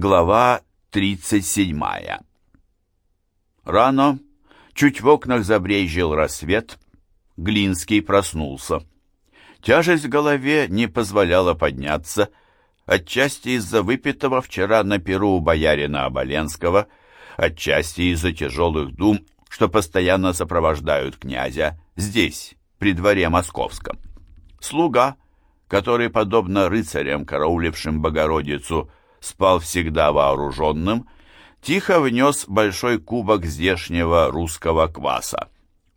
Глава 37 Рано, чуть в окнах забрезжил рассвет, Глинский проснулся. Тяжесть в голове не позволяла подняться, отчасти из-за выпитого вчера на перу у боярина Оболенского, отчасти из-за тяжелых дум, что постоянно сопровождают князя здесь, при дворе московском. Слуга, который, подобно рыцарям, караулившим Богородицу, спал всегда вооруженным, тихо внес большой кубок здешнего русского кваса.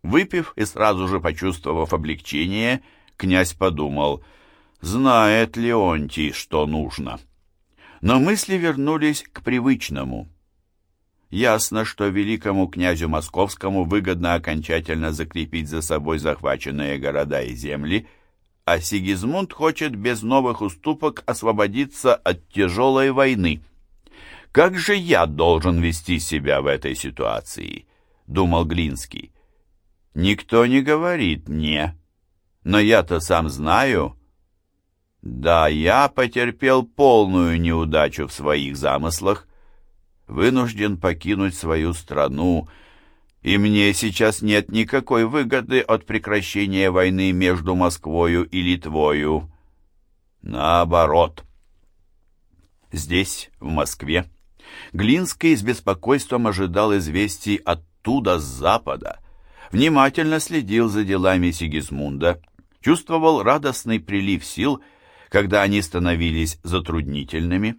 Выпив и сразу же почувствовав облегчение, князь подумал, знает Леонтий, что нужно. Но мысли вернулись к привычному. Ясно, что великому князю московскому выгодно окончательно закрепить за собой захваченные города и земли, а Сигизмунд хочет без новых уступок освободиться от тяжелой войны. «Как же я должен вести себя в этой ситуации?» — думал Глинский. «Никто не говорит «не», но я-то сам знаю». Да, я потерпел полную неудачу в своих замыслах, вынужден покинуть свою страну, и мне сейчас нет никакой выгоды от прекращения войны между Москвою и Литвою. Наоборот. Здесь, в Москве, Глинский с беспокойством ожидал известий оттуда, с запада, внимательно следил за делами Сигизмунда, чувствовал радостный прилив сил, когда они становились затруднительными,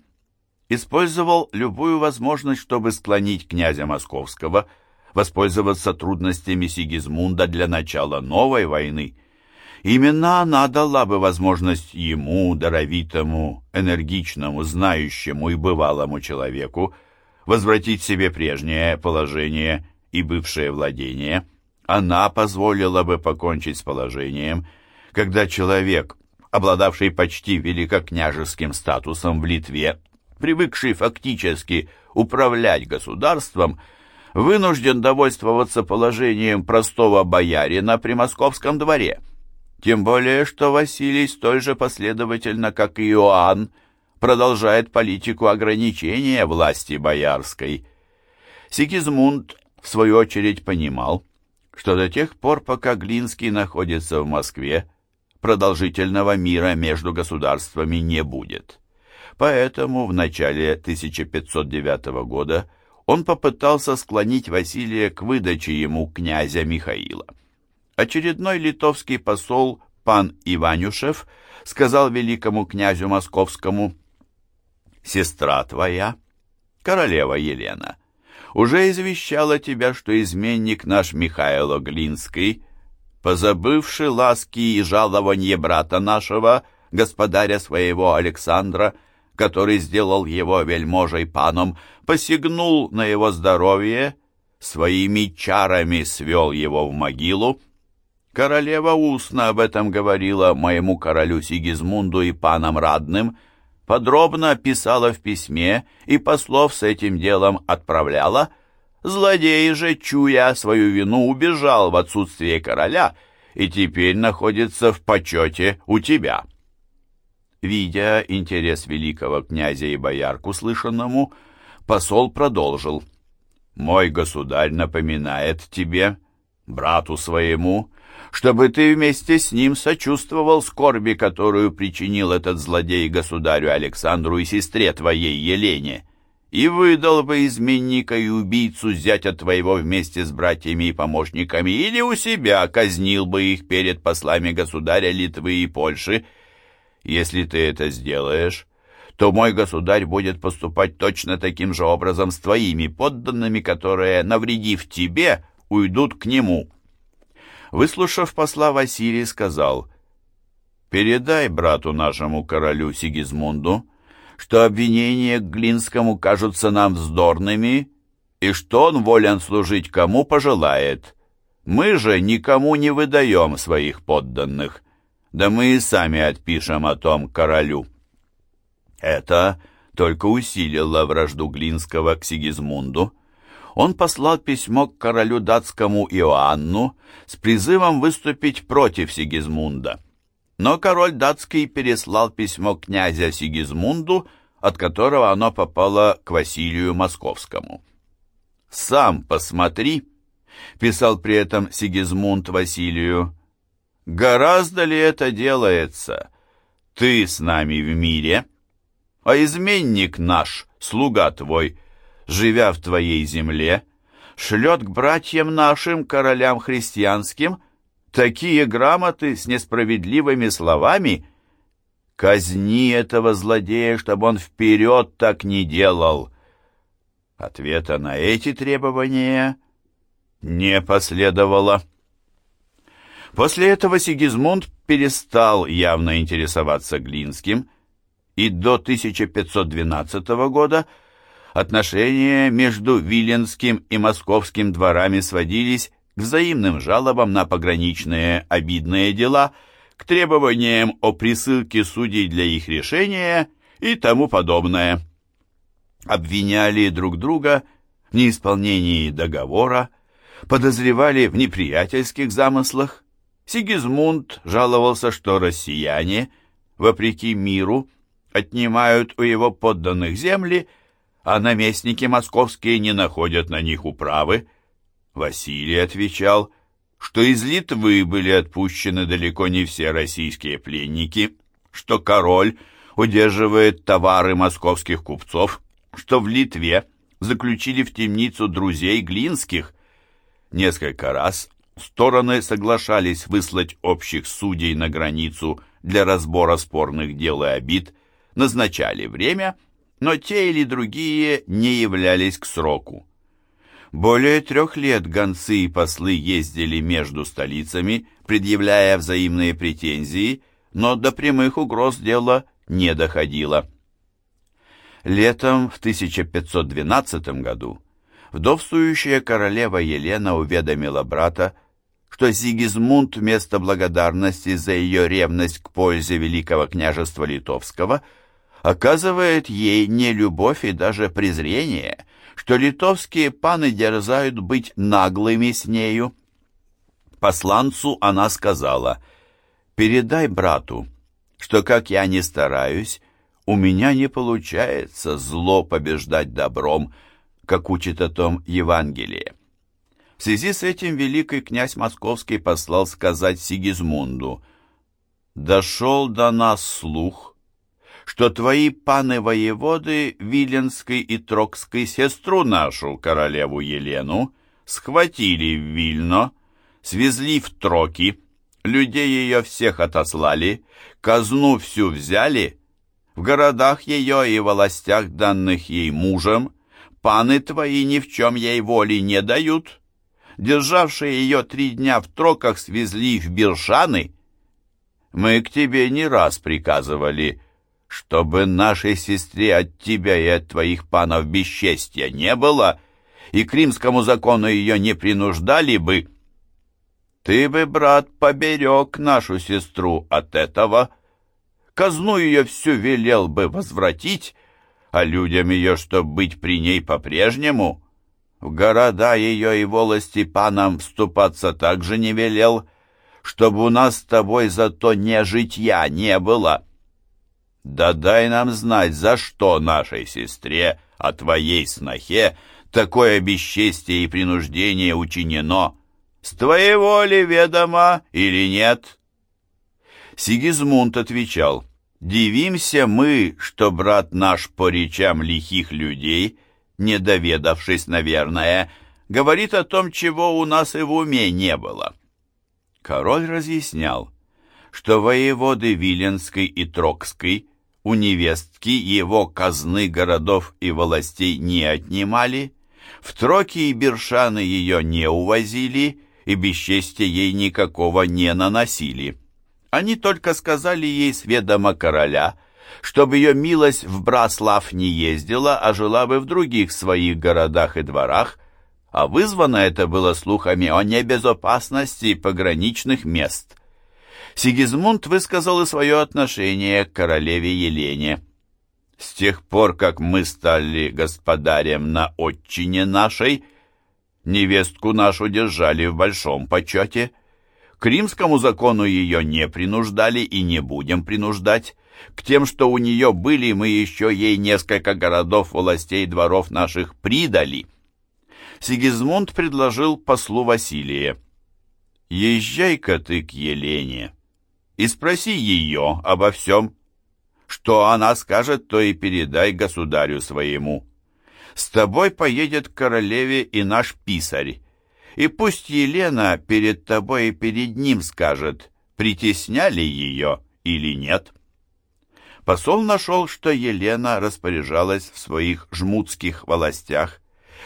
использовал любую возможность, чтобы склонить князя Московского – воспользоваться трудностями Сигизмунда для начала новой войны. Именно она дала бы возможность ему, даровитому, энергичному, знающему и бывалому человеку возвратить себе прежнее положение и бывшее владение. Она позволила бы покончить с положением, когда человек, обладавший почти великокняжеским статусом в Литве, привыкший фактически управлять государством, вынужден довольствоваться положением простого боярина при московском дворе. Тем более, что Василий столь же последовательно, как и Иоанн, продолжает политику ограничения власти боярской. Сигизмунд, в свою очередь, понимал, что до тех пор, пока Глинский находится в Москве, продолжительного мира между государствами не будет. Поэтому в начале 1509 года он попытался склонить Василия к выдаче ему князя Михаила. Очередной литовский посол пан Иванюшев сказал великому князю московскому «Сестра твоя, королева Елена, уже извещала тебя, что изменник наш Михаил Глинский, позабывший ласки и жалование брата нашего, господаря своего Александра, который сделал его вельможей паном, посягнул на его здоровье, своими чарами свел его в могилу. Королева устно об этом говорила моему королю Сигизмунду и панам Радным, подробно писала в письме и послов с этим делом отправляла. Злодей же, чуя свою вину, убежал в отсутствие короля и теперь находится в почете у тебя». Видя интерес великого князя и бояр к услышанному, посол продолжил. «Мой государь напоминает тебе, брату своему, чтобы ты вместе с ним сочувствовал скорби, которую причинил этот злодей государю Александру и сестре твоей Елене, и выдал бы изменника и убийцу зятя твоего вместе с братьями и помощниками, или у себя казнил бы их перед послами государя Литвы и Польши, если ты это сделаешь, то мой государь будет поступать точно таким же образом с твоими подданными, которые, навредив тебе, уйдут к нему». Выслушав посла, Василий сказал, «Передай брату нашему королю Сигизмунду, что обвинения к Глинскому кажутся нам вздорными и что он волен служить кому пожелает. Мы же никому не выдаем своих подданных» да мы и сами отпишем о том королю». Это только усилило вражду Глинского к Сигизмунду. Он послал письмо к королю датскому Иоанну с призывом выступить против Сигизмунда. Но король датский переслал письмо князя Сигизмунду, от которого оно попало к Василию Московскому. «Сам посмотри», — писал при этом Сигизмунд Василию, — «гораздо ли это делается? Ты с нами в мире, а изменник наш, слуга твой, живя в твоей земле, шлет к братьям нашим, королям христианским, такие грамоты с несправедливыми словами, казни этого злодея, чтобы он вперед так не делал». Ответа на эти требования не последовало. После этого Сигизмунд перестал явно интересоваться Глинским, и до 1512 года отношения между Виленским и Московским дворами сводились к взаимным жалобам на пограничные обидные дела, к требованиям о присылке судей для их решения и тому подобное. Обвиняли друг друга в неисполнении договора, подозревали в неприятельских замыслах. Сигизмунд жаловался, что россияне, вопреки миру, отнимают у его подданных земли, а наместники московские не находят на них управы. Василий отвечал, что из Литвы были отпущены далеко не все российские пленники, что король удерживает товары московских купцов, что в Литве заключили в темницу друзей Глинских, Несколько раз стороны соглашались выслать общих судей на границу для разбора спорных дел и обид, назначали время, но те или другие не являлись к сроку. Более трех лет гонцы и послы ездили между столицами, предъявляя взаимные претензии, но до прямых угроз дело не доходило. Летом в 1512 году Вдовствующая королева Елена уведомила брата, что Сигизмунд вместо благодарности за ее ревность к пользе Великого княжества Литовского оказывает ей не любовь и даже презрение, что литовские паны дерзают быть наглыми с нею. Посланцу она сказала, «Передай брату, что, как я не стараюсь, у меня не получается зло побеждать добром, как учит о том Евангелие. В связи с этим великий князь Московский послал сказать Сигизмунду, «Дошел до нас слух, что твои паны-воеводы Виленской и Трокской сестру нашу, королеву Елену, схватили в Вильно, свезли в Троки, людей ее всех отослали, казну всю взяли, в городах ее и властях, данных ей мужем, паны твои ни в чем ей воли не дают. Державшие ее три дня в троках свезли в Биршаны. Мы к тебе не раз приказывали, чтобы нашей сестре от тебя и от твоих панов бесчестья не было, и к римскому закону ее не принуждали бы. Ты бы, брат, поберег нашу сестру от этого, казну ее всю велел бы возвратить, а людям ее, чтоб быть при ней по-прежнему, в города ее и волости панам вступаться также не велел, чтобы у нас с тобой зато не житья не было. Да дай нам знать, за что нашей сестре, а твоей снохе, такое бесчестие и принуждение учинено. С твоей воли ведомо или нет?» Сигизмунд отвечал — Дивимся мы, что брат наш по речам лихих людей, не доведавшись, наверное, говорит о том, чего у нас и в уме не было. Король разъяснял, что воеводы Виленской и Трокской у невестки его казны городов и властей не отнимали, в Троки и Бершаны ее не увозили и бесчестия ей никакого не наносили. Они только сказали ей с ведома короля, чтобы ее милость в Браслав не ездила, а жила бы в других своих городах и дворах, а вызвано это было слухами о небезопасности пограничных мест. Сигизмунд высказал и свое отношение к королеве Елене. «С тех пор, как мы стали господарем на отчине нашей, невестку нашу держали в большом почете». К римскому закону ее не принуждали и не будем принуждать, К тем, что у нее были, мы еще ей несколько городов, властей, дворов наших придали. Сигизмунд предложил послу Василия. «Езжай-ка ты к Елене и спроси ее обо всем. Что она скажет, то и передай государю своему. С тобой поедет королеве и наш писарь, и пусть Елена перед тобой и перед ним скажет, притесняли ее или нет». Посол нашел, что Елена распоряжалась в своих жмутских властях,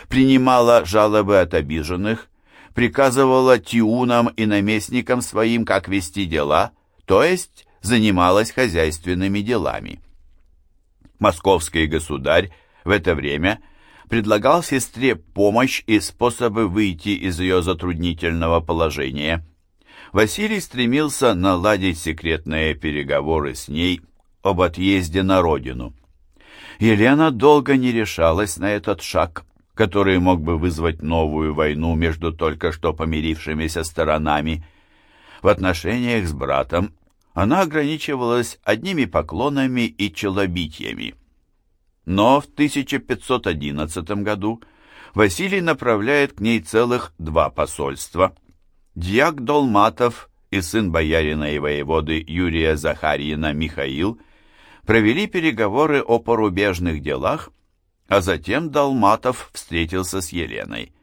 принимала жалобы от обиженных, приказывала тиунам и наместникам своим, как вести дела, то есть занималась хозяйственными делами. Московский государь в это время предлагал сестре помощь и способы выйти из ее затруднительного положения. Василий стремился наладить секретные переговоры с ней об отъезде на родину. Елена долго не решалась на этот шаг, который мог бы вызвать новую войну между только что помирившимися сторонами. В отношениях с братом она ограничивалась одними поклонами и челобитиями. Но в 1511 году Василий направляет к ней целых два посольства. Дьяк Долматов и сын боярина и воеводы Юрия Захарьина Михаил провели переговоры о порубежных делах, а затем Долматов встретился с Еленой.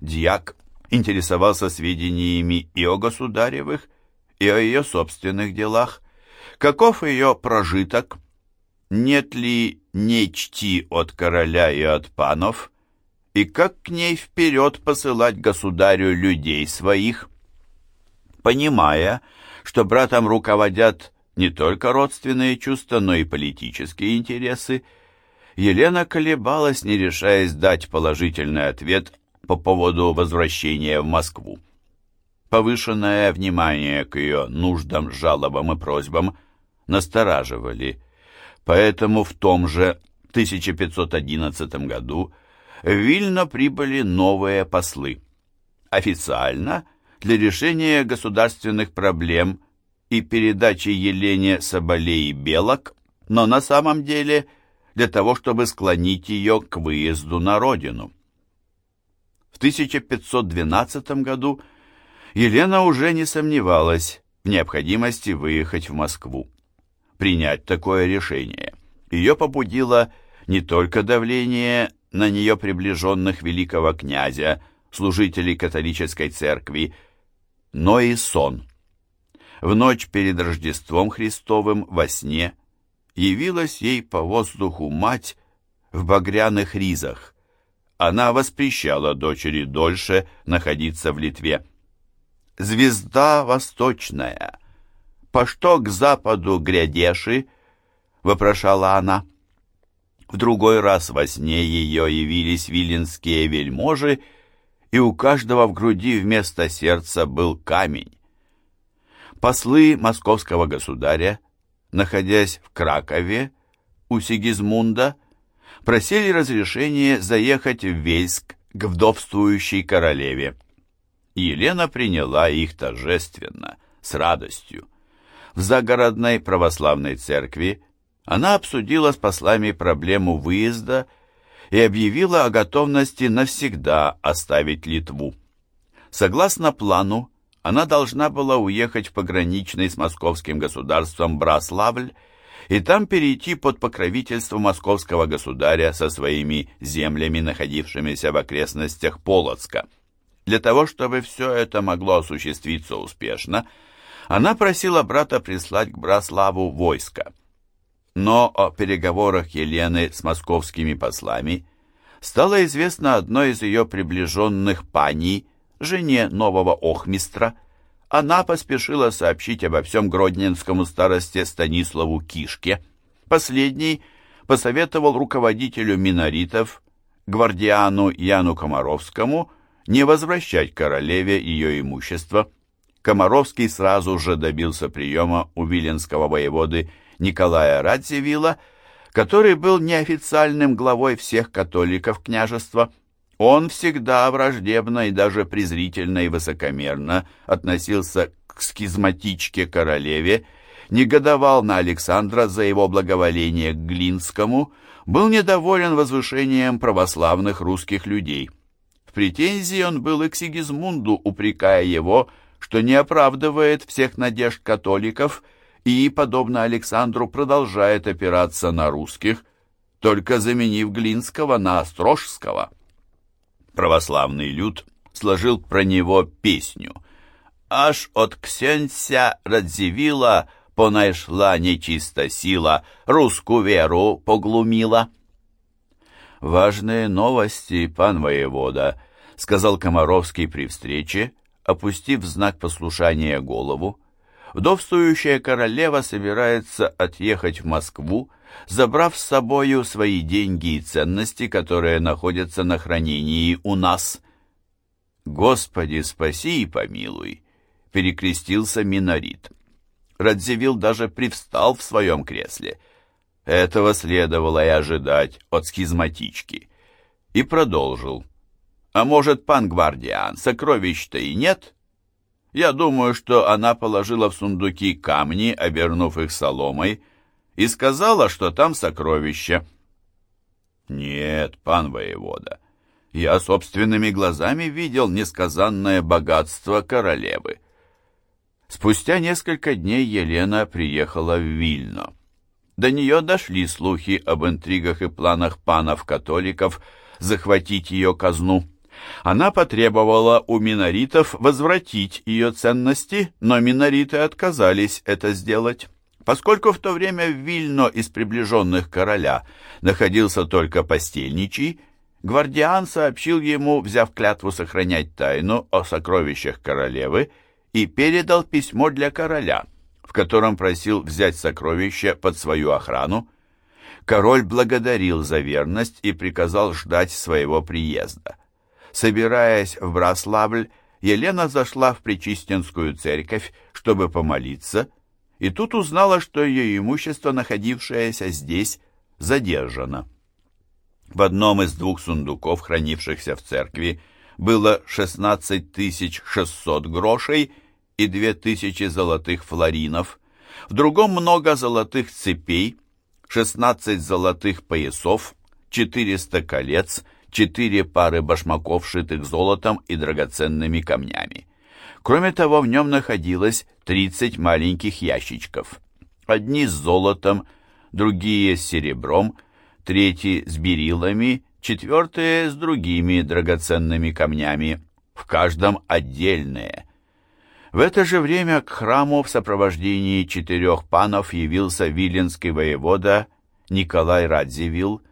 Дьяк интересовался сведениями и о государевых, и о ее собственных делах, каков ее прожиток, нет ли нечти от короля и от панов, и как к ней вперед посылать государю людей своих. Понимая, что братом руководят не только родственные чувства, но и политические интересы, Елена колебалась, не решаясь дать положительный ответ по поводу возвращения в Москву. Повышенное внимание к ее нуждам, жалобам и просьбам настораживали, поэтому в том же 1511 году в Вильно прибыли новые послы. Официально для решения государственных проблем и передачи Елене Соболей Белок, но на самом деле для того, чтобы склонить ее к выезду на родину. В 1512 году Елена уже не сомневалась в необходимости выехать в Москву. Принять такое решение ее побудило не только давление на нее приближенных великого князя, служителей католической церкви, но и сон. В ночь перед Рождеством Христовым во сне явилась ей по воздуху мать в багряных ризах. Она воспрещала дочери дольше находиться в Литве. «Звезда восточная! По что к западу грядеши?» — вопрошала она. В другой раз во сне ее явились виленские вельможи, и у каждого в груди вместо сердца был камень. Послы московского государя, находясь в Кракове у Сигизмунда, просили разрешения заехать в Вельск к вдовствующей королеве. Елена приняла их торжественно, с радостью. В загородной православной церкви она обсудила с послами проблему выезда и объявила о готовности навсегда оставить Литву. Согласно плану, она должна была уехать в пограничный с московским государством Браславль и там перейти под покровительство московского государя со своими землями, находившимися в окрестностях Полоцка. Для того, чтобы все это могло осуществиться успешно, она просила брата прислать к Браславу войско. Но о переговорах Елены с московскими послами стало известно одной из ее приближенных паней, жене нового охмистра. Она поспешила сообщить обо всем гродненскому старости Станиславу Кишке. Последний посоветовал руководителю миноритов, гвардиану Яну Комаровскому, не возвращать королеве ее имущество. Комаровский сразу же добился приема у виленского воеводы Николая Радзивилла, который был неофициальным главой всех католиков княжества. Он всегда враждебно и даже презрительно и высокомерно относился к схизматичке королеве, негодовал на Александра за его благоволение к Глинскому, был недоволен возвышением православных русских людей. В претензии он был и к Сигизмунду, упрекая его, что не оправдывает всех надежд католиков и, подобно Александру, продолжает опираться на русских, только заменив Глинского на Острожского. Православный люд сложил про него песню «Аж от Ксенся Радзивилла понайшла нечиста сила, русскую веру поглумила». «Важные новости, пан воевода», — сказал Комаровский при встрече, опустив в знак послушания голову. Вдовствующая королева собирается отъехать в Москву, забрав с собою свои деньги и ценности, которые находятся на хранении у нас. «Господи, спаси и помилуй!» — перекрестился Минорит. Радзивилл даже привстал в своем кресле. Этого следовало и ожидать от схизматички. И продолжил. «А может, пан Гвардиан, сокровищ-то и нет?» Я думаю, что она положила в сундуки камни, обернув их соломой, и сказала, что там сокровища. Нет, пан воевода, я собственными глазами видел несказанное богатство королевы. Спустя несколько дней Елена приехала в Вильно. До нее дошли слухи об интригах и планах панов-католиков захватить ее казну. Она потребовала у миноритов возвратить ее ценности, но минориты отказались это сделать. Поскольку в то время в Вильно из приближенных короля находился только постельничий, Гвардиан сообщил ему, взяв клятву сохранять тайну о сокровищах королевы, и передал письмо для короля, в котором просил взять сокровища под свою охрану. Король благодарил за верность и приказал ждать своего приезда. Собираясь в Браславль, Елена зашла в Пречистенскую церковь, чтобы помолиться, и тут узнала, что ее имущество, находившееся здесь, задержано. В одном из двух сундуков, хранившихся в церкви, было 16 600 грошей и 2000 золотых флоринов, в другом много золотых цепей, 16 золотых поясов, 400 колец, 4 пары башмаков, шитых золотом и драгоценными камнями. Кроме того, в нем находилось 30 маленьких ящичков. Одни с золотом, другие с серебром, третьи с берилами, четвертые с другими драгоценными камнями, в каждом отдельные. В это же время к храму в сопровождении четырех панов явился виленский воевода Николай Радзивилл,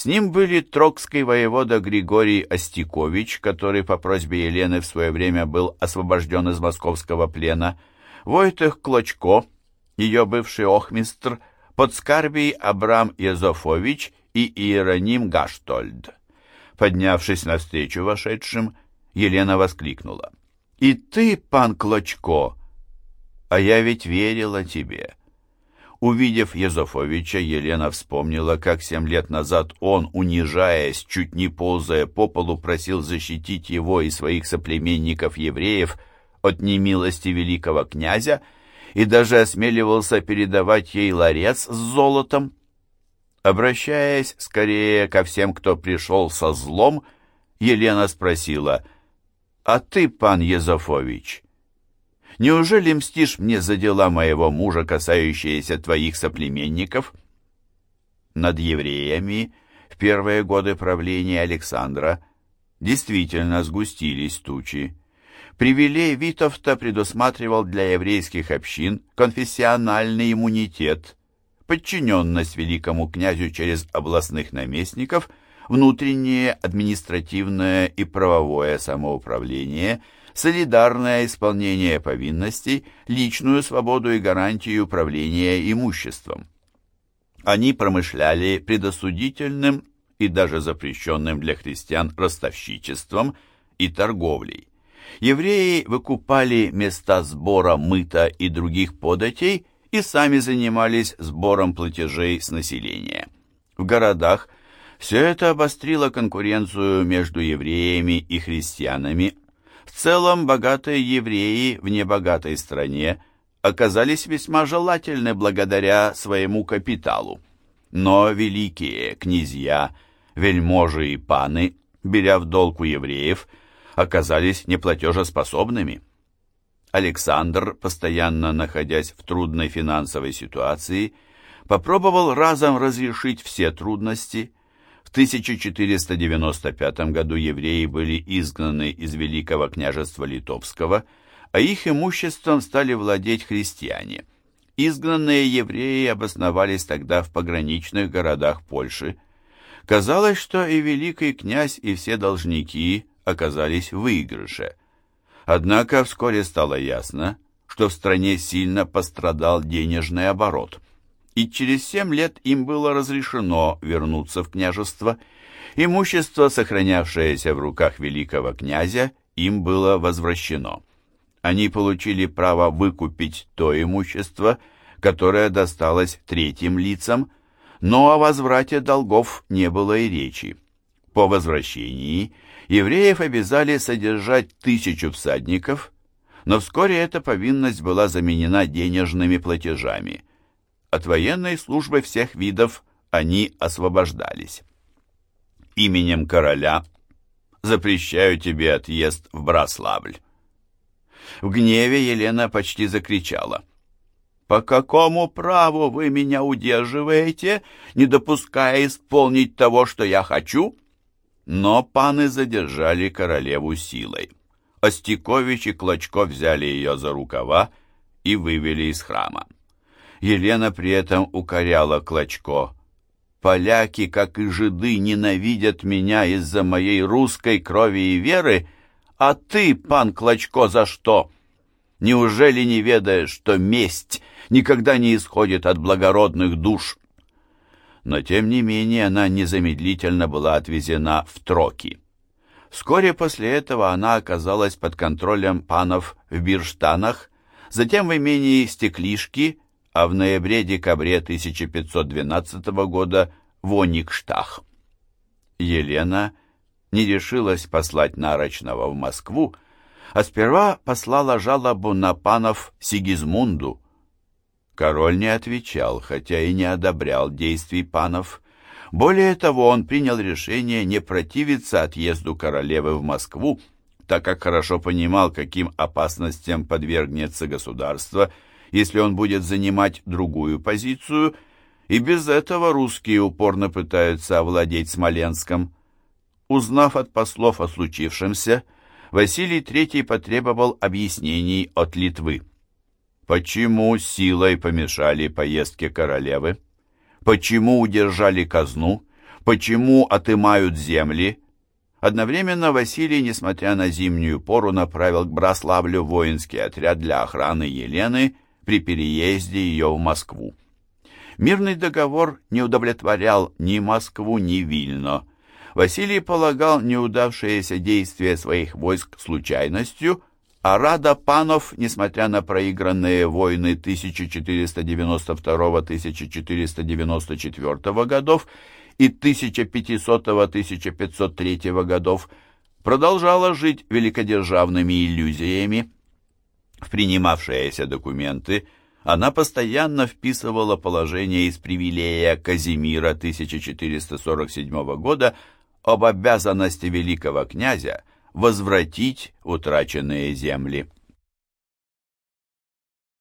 с ним были трокский воевода Григорий Остикович, который по просьбе Елены в свое время был освобожден из московского плена, Войтых Клочко, ее бывший охмистр, подскарбий Абрам Езофович и Иероним Гаштольд. Поднявшись навстречу вошедшим, Елена воскликнула. «И ты, пан Клочко, а я ведь верила тебе». Увидев Езофовича, Елена вспомнила, как семь лет назад он, унижаясь, чуть не ползая по полу, просил защитить его и своих соплеменников-евреев от немилости великого князя и даже осмеливался передавать ей ларец с золотом. Обращаясь скорее ко всем, кто пришел со злом, Елена спросила, «А ты, пан Езофович, Неужели мстишь мне за дела моего мужа, касающиеся твоих соплеменников?» Над евреями в первые годы правления Александра действительно сгустились тучи. Привилей Витовта предусматривал для еврейских общин конфессиональный иммунитет, подчиненность великому князю через областных наместников, внутреннее административное и правовое самоуправление – солидарное исполнение повинностей, личную свободу и гарантию управления имуществом. Они промышляли предосудительным и даже запрещенным для христиан ростовщичеством и торговлей. Евреи выкупали места сбора мыта и других податей и сами занимались сбором платежей с населения. В городах все это обострило конкуренцию между евреями и христианами в целом, богатые евреи в небогатой стране оказались весьма желательны благодаря своему капиталу. Но великие князья, вельможи и паны, беря в долг у евреев, оказались неплатежеспособными. Александр, постоянно находясь в трудной финансовой ситуации, попробовал разом разрешить все трудности. В 1495 году евреи были изгнаны из Великого княжества Литовского, а их имуществом стали владеть христиане. Изгнанные евреи обосновались тогда в пограничных городах Польши. Казалось, что и великий князь, и все должники оказались в выигрыше. Однако вскоре стало ясно, что в стране сильно пострадал денежный оборот, и через семь лет им было разрешено вернуться в княжество. Имущество, сохранявшееся в руках великого князя, им было возвращено. Они получили право выкупить то имущество, которое досталось третьим лицам, но о возврате долгов не было и речи. По возвращении евреев обязали содержать тысячу всадников, но вскоре эта повинность была заменена денежными платежами. От военной службы всех видов они освобождались. Именем короля запрещаю тебе отъезд в Браславль. В гневе Елена почти закричала. «По какому праву вы меня удерживаете, не допуская исполнить того, что я хочу?» Но паны задержали королеву силой. Остякович и Клочко взяли ее за рукава и вывели из храма. Елена при этом укоряла Клочко. «Поляки, как и жиды, ненавидят меня из-за моей русской крови и веры, а ты, пан Клочко, за что? Неужели не ведаешь, что месть никогда не исходит от благородных душ?» но тем не менее она незамедлительно была отвезена в Троки. Вскоре после этого она оказалась под контролем панов в Бирштанах, затем в имении Стеклишки, а в ноябре-декабре 1512 года в Оникштах. Елена не решилась послать Нарочного в Москву, а сперва послала жалобу на панов Сигизмунду, Король не отвечал, хотя и не одобрял действий панов. Более того, он принял решение не противиться отъезду королевы в Москву, так как хорошо понимал, каким опасностям подвергнется государство, если он будет занимать другую позицию, и без этого русские упорно пытаются овладеть Смоленском. Узнав от послов о случившемся, Василий III потребовал объяснений от Литвы. Почему силой помешали поездке королевы? Почему удержали казну? Почему отымают земли? Одновременно Василий, несмотря на зимнюю пору, направил к Браславлю воинский отряд для охраны Елены при переезде ее в Москву. Мирный договор не удовлетворял ни Москву, ни Вильно. Василий полагал неудавшиеся действия своих войск случайностью, а Рада Панов, несмотря на проигранные войны 1492-1494 годов и 1500-1503 годов, продолжала жить великодержавными иллюзиями. В принимавшиеся документы она постоянно вписывала положение из привилея Казимира 1447 года об обязанности великого князя возвратить утраченные земли.